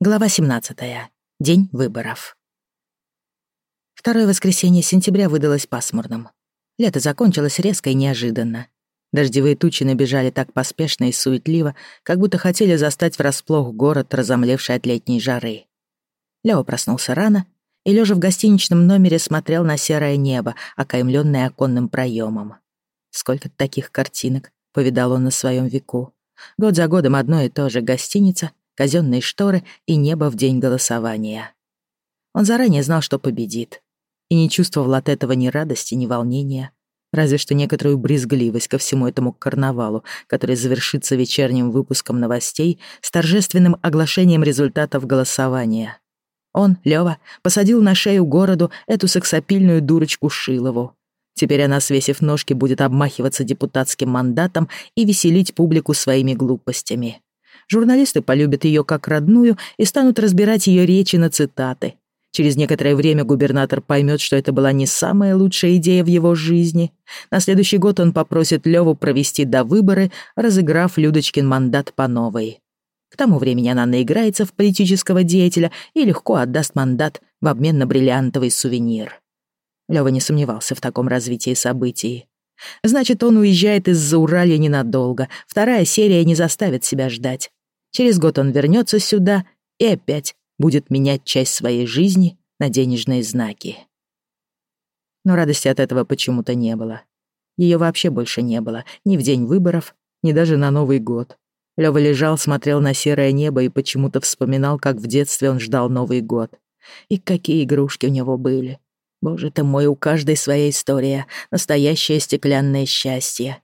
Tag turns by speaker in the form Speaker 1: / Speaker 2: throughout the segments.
Speaker 1: Глава 17. День выборов. Второе воскресенье сентября выдалось пасмурным. Лето закончилось резко и неожиданно. Дождевые тучи набежали так поспешно и суетливо, как будто хотели застать врасплох город, разомлевший от летней жары. Лео проснулся рано и, лежа в гостиничном номере, смотрел на серое небо, окаймленное оконным проемом. Сколько таких картинок повидал он на своем веку. Год за годом одно и то же — гостиница, казенные шторы и небо в день голосования. Он заранее знал, что победит, и не чувствовал от этого ни радости, ни волнения, разве что некоторую брезгливость ко всему этому карнавалу, который завершится вечерним выпуском новостей с торжественным оглашением результатов голосования. Он, Лёва, посадил на шею городу эту сексапильную дурочку Шилову. Теперь она, свесив ножки, будет обмахиваться депутатским мандатом и веселить публику своими глупостями. Журналисты полюбят ее как родную и станут разбирать ее речи на цитаты. Через некоторое время губернатор поймет, что это была не самая лучшая идея в его жизни. На следующий год он попросит Леву провести до выборы, разыграв Людочкин мандат по новой. К тому времени она наиграется в политического деятеля и легко отдаст мандат в обмен на бриллиантовый сувенир. Лёва не сомневался в таком развитии событий. Значит, он уезжает из-за Уралья ненадолго. Вторая серия не заставит себя ждать. Через год он вернется сюда и опять будет менять часть своей жизни на денежные знаки. Но радости от этого почему-то не было. Ее вообще больше не было ни в день выборов, ни даже на Новый год. Лёва лежал, смотрел на серое небо и почему-то вспоминал, как в детстве он ждал Новый год. И какие игрушки у него были. Боже ты мой, у каждой своя история, настоящее стеклянное счастье.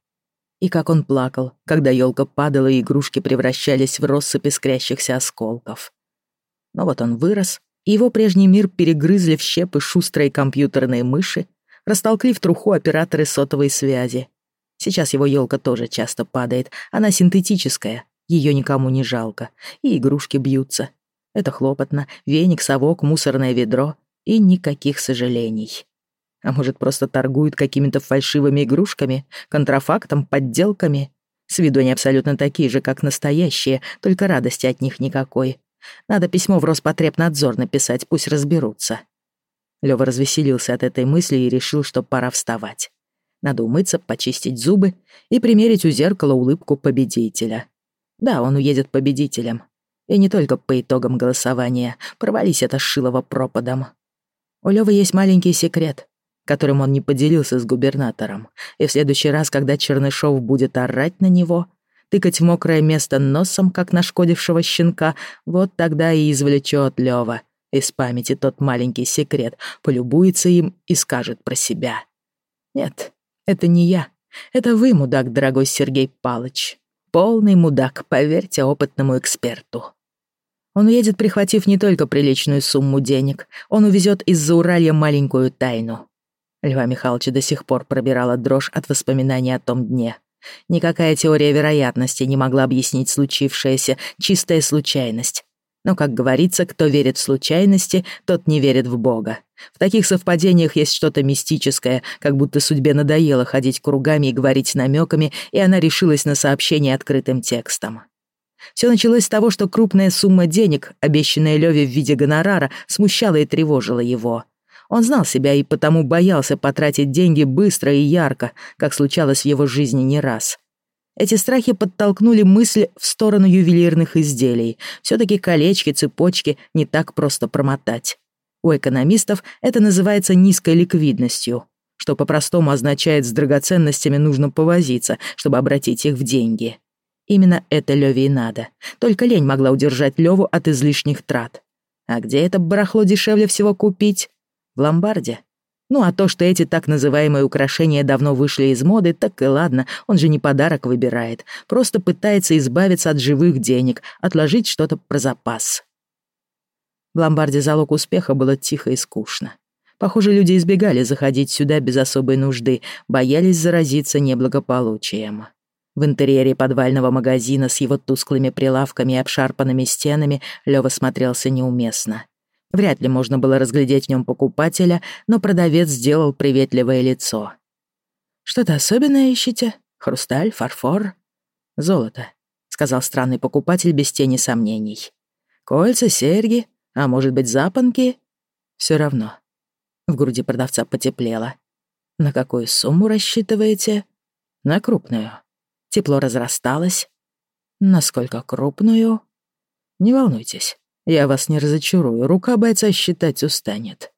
Speaker 1: И как он плакал, когда елка падала и игрушки превращались в россыпь искрящихся осколков. Но вот он вырос, и его прежний мир перегрызли в щепы шустрые компьютерные мыши, растолкли в труху операторы сотовой связи. Сейчас его елка тоже часто падает, она синтетическая, ее никому не жалко, и игрушки бьются. Это хлопотно, веник, совок, мусорное ведро и никаких сожалений. А может, просто торгуют какими-то фальшивыми игрушками, контрафактом, подделками? С виду они абсолютно такие же, как настоящие, только радости от них никакой. Надо письмо в Роспотребнадзор написать, пусть разберутся. Лёва развеселился от этой мысли и решил, что пора вставать. Надо умыться, почистить зубы и примерить у зеркала улыбку победителя. Да, он уедет победителем. И не только по итогам голосования. Провались это Шилово пропадом. У Лёвы есть маленький секрет которым он не поделился с губернатором, и в следующий раз, когда Чернышов будет орать на него, тыкать в мокрое место носом, как нашкодившего щенка, вот тогда и извлечет Лёва из памяти тот маленький секрет, полюбуется им и скажет про себя. Нет, это не я. Это вы, мудак, дорогой Сергей Палыч. Полный мудак, поверьте опытному эксперту. Он уедет, прихватив не только приличную сумму денег, он увезет из-за Уралья маленькую тайну. Льва Михайловича до сих пор пробирала дрожь от воспоминаний о том дне. Никакая теория вероятности не могла объяснить случившееся, чистая случайность. Но, как говорится, кто верит в случайности, тот не верит в Бога. В таких совпадениях есть что-то мистическое, как будто судьбе надоело ходить кругами и говорить намеками, и она решилась на сообщение открытым текстом. Все началось с того, что крупная сумма денег, обещанная Леве в виде гонорара, смущала и тревожила его. Он знал себя и потому боялся потратить деньги быстро и ярко, как случалось в его жизни не раз. Эти страхи подтолкнули мысль в сторону ювелирных изделий. Все-таки колечки, цепочки не так просто промотать. У экономистов это называется низкой ликвидностью, что по-простому означает с драгоценностями нужно повозиться, чтобы обратить их в деньги. Именно это Леве и надо. Только лень могла удержать Леву от излишних трат. А где это барахло дешевле всего купить? В ломбарде? Ну а то, что эти так называемые украшения давно вышли из моды, так и ладно, он же не подарок выбирает, просто пытается избавиться от живых денег, отложить что-то про запас. В ломбарде залог успеха было тихо и скучно. Похоже, люди избегали заходить сюда без особой нужды, боялись заразиться неблагополучием. В интерьере подвального магазина с его тусклыми прилавками и обшарпанными стенами Лёва смотрелся неуместно. Вряд ли можно было разглядеть в нем покупателя, но продавец сделал приветливое лицо. «Что-то особенное ищете? Хрусталь, фарфор?» «Золото», — сказал странный покупатель без тени сомнений. Кольца, серьги, а может быть, запонки? Все равно. В груди продавца потеплело. На какую сумму рассчитываете? На крупную. Тепло разрасталось. Насколько крупную? Не волнуйтесь, я вас не разочарую, рука бойца считать устанет.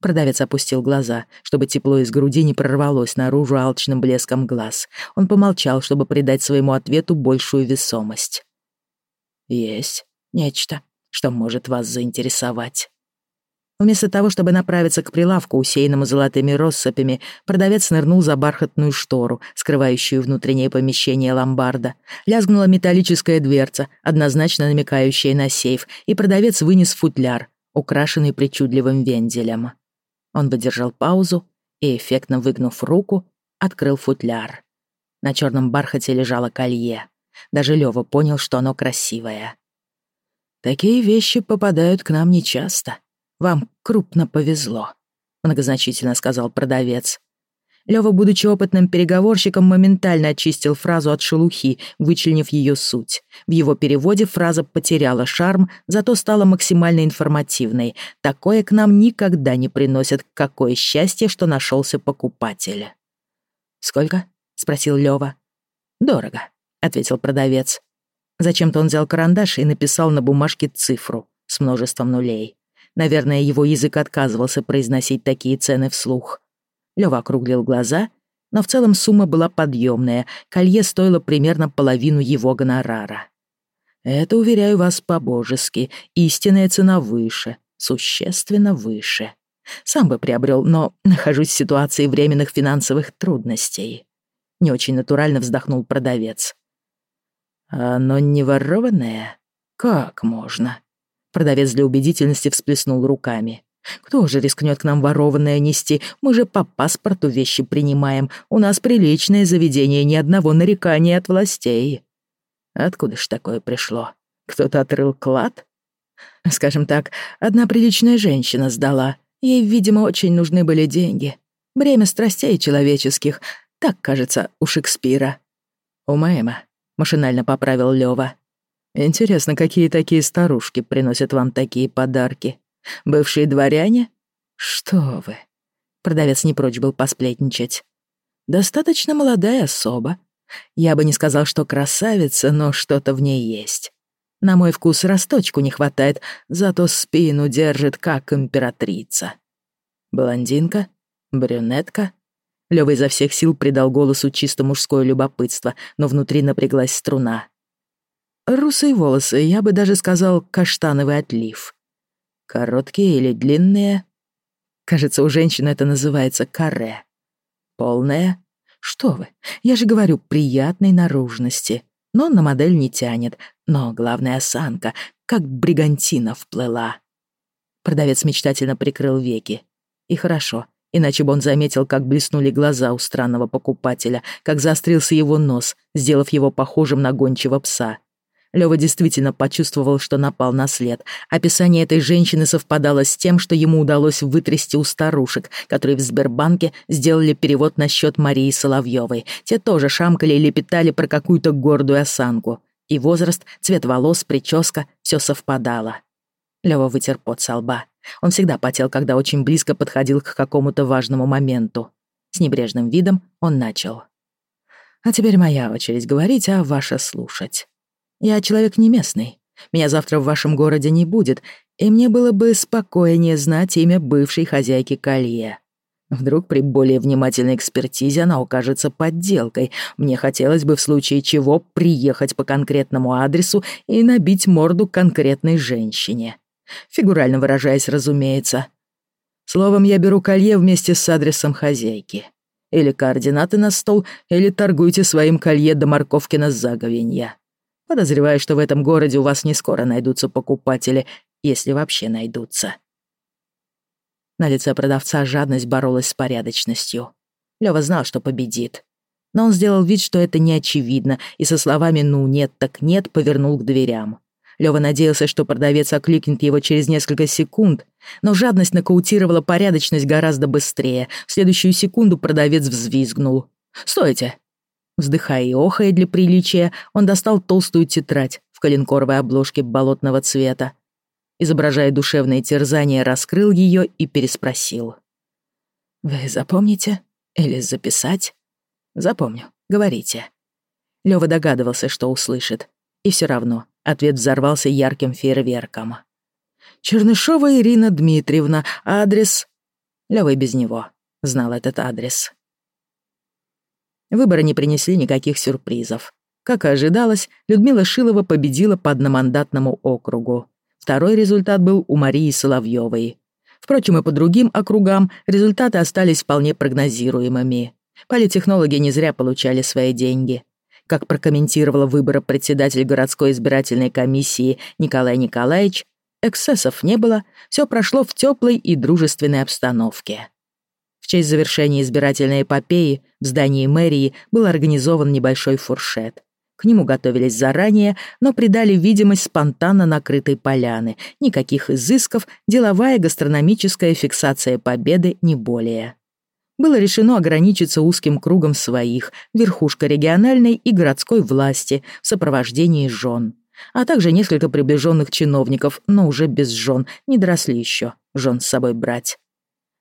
Speaker 1: Продавец опустил глаза, чтобы тепло из груди не прорвалось наружу алчным блеском глаз. Он помолчал, чтобы придать своему ответу большую весомость. «Есть нечто, что может вас заинтересовать». Вместо того, чтобы направиться к прилавку, усеянному золотыми россыпями, продавец нырнул за бархатную штору, скрывающую внутреннее помещение ломбарда. Лязгнула металлическая дверца, однозначно намекающая на сейф, и продавец вынес футляр, украшенный причудливым вензелем. Он выдержал паузу и, эффектно выгнув руку, открыл футляр. На черном бархате лежало колье. Даже Лёва понял, что оно красивое. «Такие вещи попадают к нам нечасто», вам крупно повезло», — многозначительно сказал продавец. Лёва, будучи опытным переговорщиком, моментально очистил фразу от шелухи, вычленив ее суть. В его переводе фраза потеряла шарм, зато стала максимально информативной. Такое к нам никогда не приносят. Какое счастье, что нашелся покупатель. «Сколько?» — спросил Лёва. «Дорого», — ответил продавец. Зачем-то он взял карандаш и написал на бумажке цифру с множеством нулей. Наверное, его язык отказывался произносить такие цены вслух. Лёва округлил глаза, но в целом сумма была подъемная, колье стоило примерно половину его гонорара. Это, уверяю вас по-божески, истинная цена выше, существенно выше. Сам бы приобрел, но нахожусь в ситуации временных финансовых трудностей. Не очень натурально вздохнул продавец. Оно не ворованное? Как можно? Продавец для убедительности всплеснул руками. «Кто же рискнет к нам ворованное нести? Мы же по паспорту вещи принимаем. У нас приличное заведение, ни одного нарекания от властей». Откуда ж такое пришло? Кто-то отрыл клад? Скажем так, одна приличная женщина сдала. Ей, видимо, очень нужны были деньги. Бремя страстей человеческих. Так, кажется, у Шекспира. «У Мэйма», — машинально поправил Лёва. Интересно, какие такие старушки приносят вам такие подарки? Бывшие дворяне? Что вы? Продавец не прочь был посплетничать. Достаточно молодая особа. Я бы не сказал, что красавица, но что-то в ней есть. На мой вкус росточку не хватает, зато спину держит, как императрица. Блондинка? Брюнетка? Лёва изо всех сил придал голосу чисто мужское любопытство, но внутри напряглась струна. Русые волосы, я бы даже сказал, каштановый отлив. Короткие или длинные? Кажется, у женщин это называется каре. Полная? Что вы, я же говорю, приятной наружности. Но на модель не тянет. Но главная осанка, как бригантина вплыла. Продавец мечтательно прикрыл веки. И хорошо, иначе бы он заметил, как блеснули глаза у странного покупателя, как заострился его нос, сделав его похожим на гончего пса — Лёва действительно почувствовал, что напал на след. Описание этой женщины совпадало с тем, что ему удалось вытрясти у старушек, которые в Сбербанке сделали перевод на счет Марии Соловьевой. Те тоже шамкали и лепетали про какую-то гордую осанку. И возраст, цвет волос, прическа — все совпадало. Лёва вытер пот со лба. Он всегда потел, когда очень близко подходил к какому-то важному моменту. С небрежным видом он начал. «А теперь моя очередь говорить, а ваша слушать». Я человек не местный. Меня завтра в вашем городе не будет, и мне было бы спокойнее знать имя бывшей хозяйки колье. Вдруг при более внимательной экспертизе она окажется подделкой. Мне хотелось бы в случае чего приехать по конкретному адресу и набить морду конкретной женщине. Фигурально выражаясь, разумеется. Словом, я беру колье вместе с адресом хозяйки. Или координаты на стол, или торгуйте своим колье до морковки на заговенья. Подозреваю, что в этом городе у вас не скоро найдутся покупатели, если вообще найдутся. На лице продавца жадность боролась с порядочностью. Лёва знал, что победит. Но он сделал вид, что это не очевидно, и со словами «ну нет, так нет» повернул к дверям. Лёва надеялся, что продавец окликнет его через несколько секунд, но жадность нокаутировала порядочность гораздо быстрее. В следующую секунду продавец взвизгнул. «Стойте! Вздыхая и охая для приличия, он достал толстую тетрадь, в коленкоровой обложке болотного цвета. Изображая душевное терзание, раскрыл ее и переспросил. «Вы запомните? Или записать?» «Запомню. Говорите». Лёва догадывался, что услышит. И все равно ответ взорвался ярким фейерверком. «Чернышова Ирина Дмитриевна, адрес...» Лёва без него знал этот адрес. Выборы не принесли никаких сюрпризов. Как и ожидалось, Людмила Шилова победила по одномандатному округу. Второй результат был у Марии Соловьёвой. Впрочем, и по другим округам результаты остались вполне прогнозируемыми. Политехнологи не зря получали свои деньги. Как прокомментировала выборы председатель городской избирательной комиссии Николай Николаевич, эксцессов не было, все прошло в теплой и дружественной обстановке. В честь завершения избирательной эпопеи в здании мэрии был организован небольшой фуршет. К нему готовились заранее, но придали видимость спонтанно накрытой поляны. Никаких изысков, деловая гастрономическая фиксация победы не более. Было решено ограничиться узким кругом своих, верхушка региональной и городской власти в сопровождении жен, а также несколько приближенных чиновников, но уже без жен, не доросли еще жен с собой брать.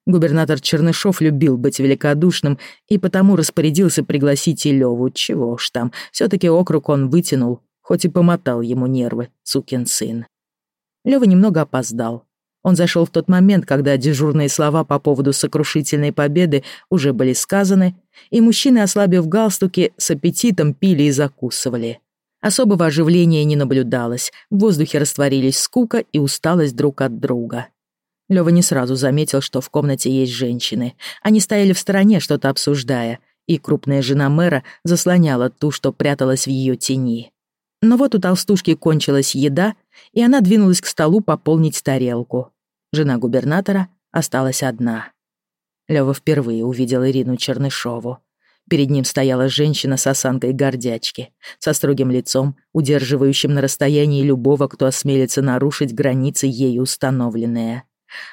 Speaker 1: Губернатор Чернышов любил быть великодушным и потому распорядился пригласить и Леву. Чего уж там, все-таки округ он вытянул, хоть и помотал ему нервы, сукин сын. Лева немного опоздал. Он зашел в тот момент, когда дежурные слова по поводу сокрушительной победы уже были сказаны, и мужчины, ослабив галстуки, с аппетитом пили и закусывали. Особого оживления не наблюдалось, в воздухе растворились скука и усталость друг от друга. Лёва не сразу заметил, что в комнате есть женщины. Они стояли в стороне, что-то обсуждая, и крупная жена мэра заслоняла ту, что пряталась в её тени. Но вот у толстушки кончилась еда, и она двинулась к столу пополнить тарелку. Жена губернатора осталась одна. Лёва впервые увидел Ирину Чернышову. Перед ним стояла женщина с осанкой гордячки, со строгим лицом, удерживающим на расстоянии любого, кто осмелится нарушить границы ею установленные.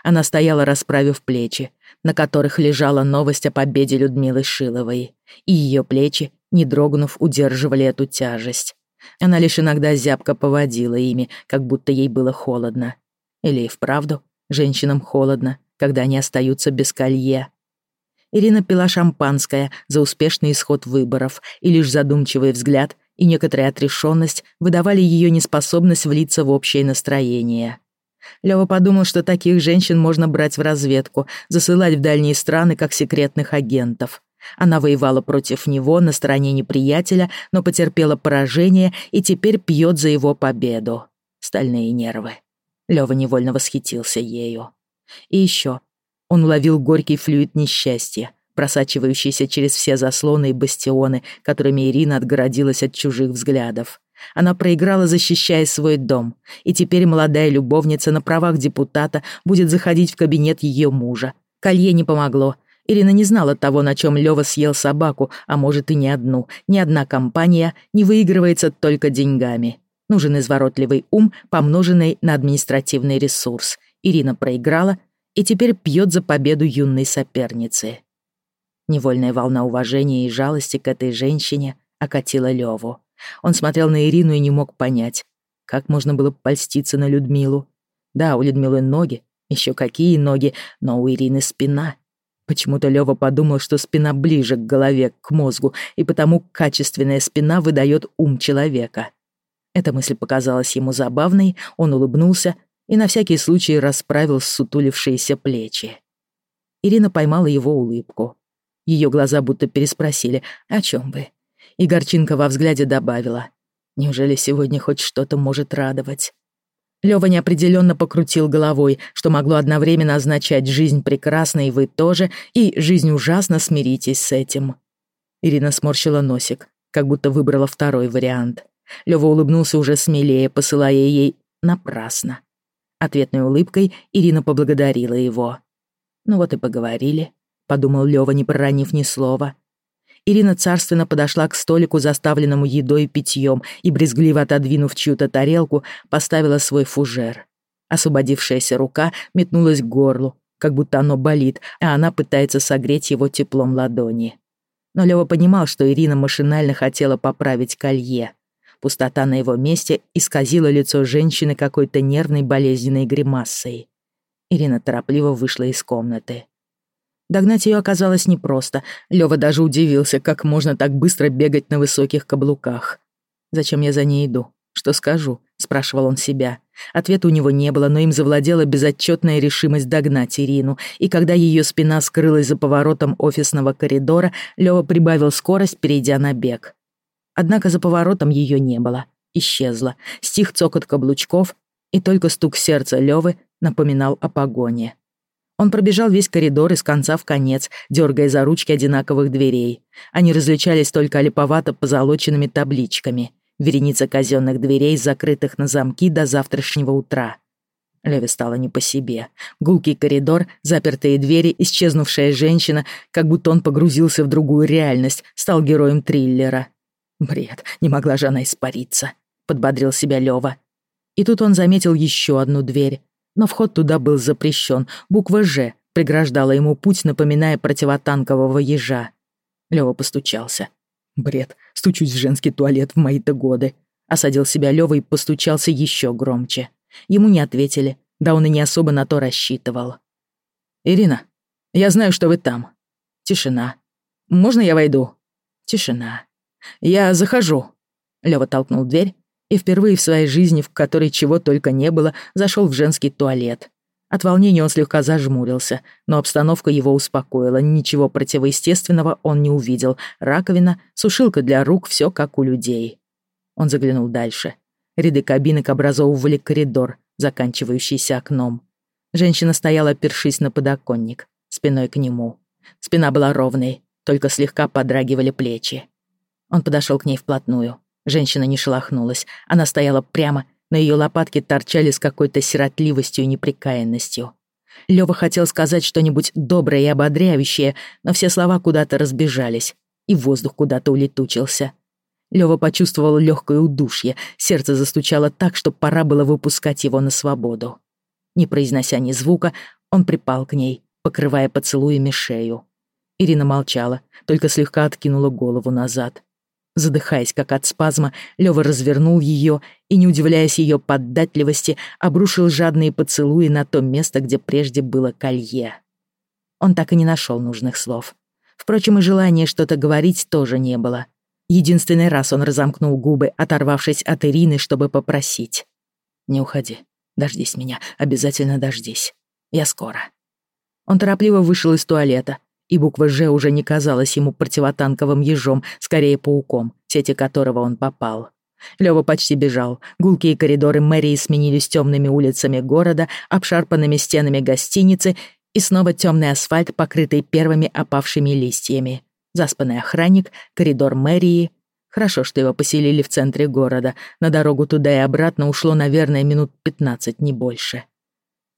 Speaker 1: Она стояла, расправив плечи, на которых лежала новость о победе Людмилы Шиловой, и ее плечи, не дрогнув, удерживали эту тяжесть. Она лишь иногда зябко поводила ими, как будто ей было холодно. Или и вправду женщинам холодно, когда они остаются без колье. Ирина пила шампанское за успешный исход выборов, и лишь задумчивый взгляд и некоторая отрешенность выдавали ее неспособность влиться в общее настроение. Лёва подумал, что таких женщин можно брать в разведку, засылать в дальние страны как секретных агентов. Она воевала против него на стороне неприятеля, но потерпела поражение и теперь пьет за его победу. Стальные нервы. Лёва невольно восхитился ею. И еще. Он уловил горький флюид несчастья, просачивающийся через все заслоны и бастионы, которыми Ирина отгородилась от чужих взглядов. Она проиграла, защищая свой дом, и теперь молодая любовница на правах депутата будет заходить в кабинет ее мужа. Колье не помогло. Ирина не знала того, на чем Лёва съел собаку, а может и не одну. Ни одна компания не выигрывается только деньгами. Нужен изворотливый ум, помноженный на административный ресурс. Ирина проиграла и теперь пьет за победу юной соперницы. Невольная волна уважения и жалости к этой женщине окатила Лёву. Он смотрел на Ирину и не мог понять, как можно было польститься на Людмилу. Да, у Людмилы ноги, еще какие ноги, но у Ирины спина. Почему-то Лёва подумал, что спина ближе к голове, к мозгу, и потому качественная спина выдает ум человека. Эта мысль показалась ему забавной, он улыбнулся и на всякий случай расправил сутулившиеся плечи. Ирина поймала его улыбку. Ее глаза будто переспросили «О чем вы?». И горчинка во взгляде добавила. Неужели сегодня хоть что-то может радовать? Лёва неопределенно покрутил головой, что могло одновременно означать «жизнь прекрасна, и вы тоже», и «жизнь ужасна, смиритесь с этим». Ирина сморщила носик, как будто выбрала второй вариант. Лёва улыбнулся уже смелее, посылая ей «напрасно». Ответной улыбкой Ирина поблагодарила его. «Ну вот и поговорили», — подумал Лёва, не проронив ни слова. Ирина царственно подошла к столику, заставленному едой и питьем, и, брезгливо отодвинув чью-то тарелку, поставила свой фужер. Освободившаяся рука метнулась к горлу, как будто оно болит, а она пытается согреть его теплом ладони. Но Лёва понимал, что Ирина машинально хотела поправить колье. Пустота на его месте исказила лицо женщины какой-то нервной болезненной гримасой. Ирина торопливо вышла из комнаты. Догнать ее оказалось непросто. Лёва даже удивился, как можно так быстро бегать на высоких каблуках. «Зачем я за ней иду? Что скажу?» — спрашивал он себя. Ответа у него не было, но им завладела безотчетная решимость догнать Ирину, и когда ее спина скрылась за поворотом офисного коридора, Лёва прибавил скорость, перейдя на бег. Однако за поворотом ее не было. Исчезла. Стих цокот каблучков, и только стук сердца Лёвы напоминал о погоне. Он пробежал весь коридор из конца в конец, дергая за ручки одинаковых дверей. Они различались только липовато позолоченными табличками. Вереница казенных дверей, закрытых на замки до завтрашнего утра. Леве стало не по себе. Гулкий коридор, запертые двери, исчезнувшая женщина, как будто он погрузился в другую реальность, стал героем триллера. Бред, не могла же она испариться, подбодрил себя Лева. И тут он заметил еще одну дверь, но вход туда был запрещен. Буква «Ж» преграждала ему путь, напоминая противотанкового ежа. Лёва постучался. Бред, стучусь в женский туалет в мои-то годы. Осадил себя Лёва и постучался еще громче. Ему не ответили, да он и не особо на то рассчитывал. «Ирина, я знаю, что вы там». Тишина. «Можно я войду?» Тишина. «Я захожу». Лёва толкнул дверь и впервые в своей жизни, в которой чего только не было, зашел в женский туалет. От волнения он слегка зажмурился, но обстановка его успокоила, ничего противоестественного он не увидел. Раковина, сушилка для рук, все как у людей. Он заглянул дальше. Ряды кабинок образовывали коридор, заканчивающийся окном. Женщина стояла, опершись на подоконник, спиной к нему. Спина была ровной, только слегка подрагивали плечи. Он подошел к ней вплотную. Женщина не шелохнулась. Она стояла прямо, на ее лопатки торчали с какой-то сиротливостью и неприкаянностью. Лёва хотел сказать что-нибудь доброе и ободряющее, но все слова куда-то разбежались, и воздух куда-то улетучился. Лёва почувствовал легкое удушье, сердце застучало так, что пора было выпускать его на свободу. Не произнося ни звука, он припал к ней, покрывая поцелуями шею. Ирина молчала, только слегка откинула голову назад. Задыхаясь, как от спазма, Лёва развернул её и, не удивляясь её поддатливости, обрушил жадные поцелуи на то место, где прежде было колье. Он так и не нашёл нужных слов. Впрочем, и желания что-то говорить тоже не было. Единственный раз он разомкнул губы, оторвавшись от Ирины, чтобы попросить. «Не уходи. Дождись меня. Обязательно дождись. Я скоро». Он торопливо вышел из туалета, и буква «Ж» уже не казалась ему противотанковым ежом, скорее пауком, сети которого он попал. Лёва почти бежал. Гулкие коридоры мэрии сменились темными улицами города, обшарпанными стенами гостиницы и снова темный асфальт, покрытый первыми опавшими листьями. Заспанный охранник, коридор мэрии. Хорошо, что его поселили в центре города. На дорогу туда и обратно ушло, наверное, минут пятнадцать, не больше.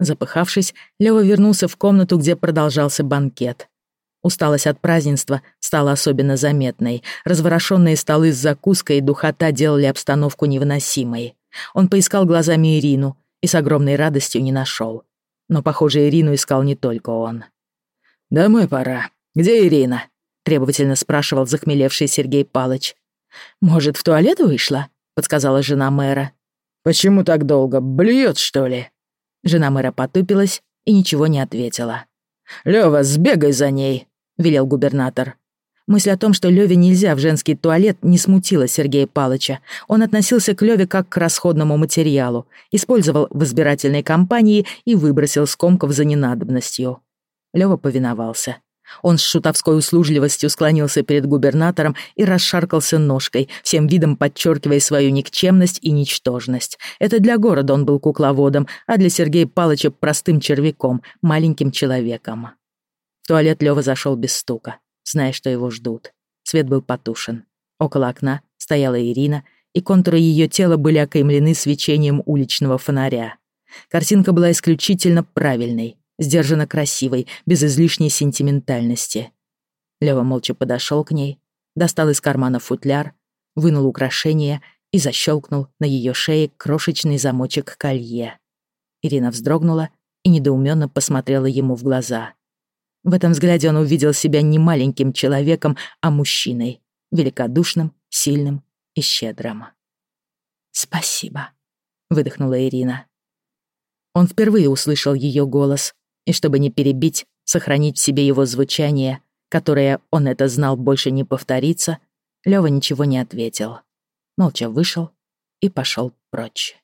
Speaker 1: Запыхавшись, Лёва вернулся в комнату, где продолжался банкет. Усталость от празднества стала особенно заметной. Разворошенные столы с закуской и духота делали обстановку невыносимой. Он поискал глазами Ирину и с огромной радостью не нашел. Но, похоже, Ирину искал не только он. «Домой пора. Где Ирина?» — требовательно спрашивал захмелевший Сергей Палыч. «Может, в туалет вышла?» — подсказала жена мэра. «Почему так долго? Блюет, что ли?» Жена мэра потупилась и ничего не ответила. «Лёва, сбегай за ней», — велел губернатор. Мысль о том, что Лёве нельзя в женский туалет, не смутила Сергея Палыча. Он относился к Лёве как к расходному материалу, использовал в избирательной кампании и выбросил скомков за ненадобностью. Лёва повиновался. Он с шутовской услужливостью склонился перед губернатором и расшаркался ножкой, всем видом подчеркивая свою никчемность и ничтожность. Это для города он был кукловодом, а для Сергея Палыча простым червяком, маленьким человеком. В туалет Лёва зашел без стука, зная, что его ждут. Свет был потушен. Около окна стояла Ирина, и контуры ее тела были окаймлены свечением уличного фонаря. Картинка была исключительно правильной, сдержанно красивой, без излишней сентиментальности. Лёва молча подошел к ней, достал из кармана футляр, вынул украшение и защелкнул на ее шее крошечный замочек колье. Ирина вздрогнула и недоуменно посмотрела ему в глаза. В этом взгляде он увидел себя не маленьким человеком, а мужчиной, великодушным, сильным и щедрым. «Спасибо», — выдохнула Ирина. Он впервые услышал ее голос, и чтобы не перебить, сохранить в себе его звучание, которое, он это знал, больше не повторится, Лёва ничего не ответил. Молча вышел и пошел прочь.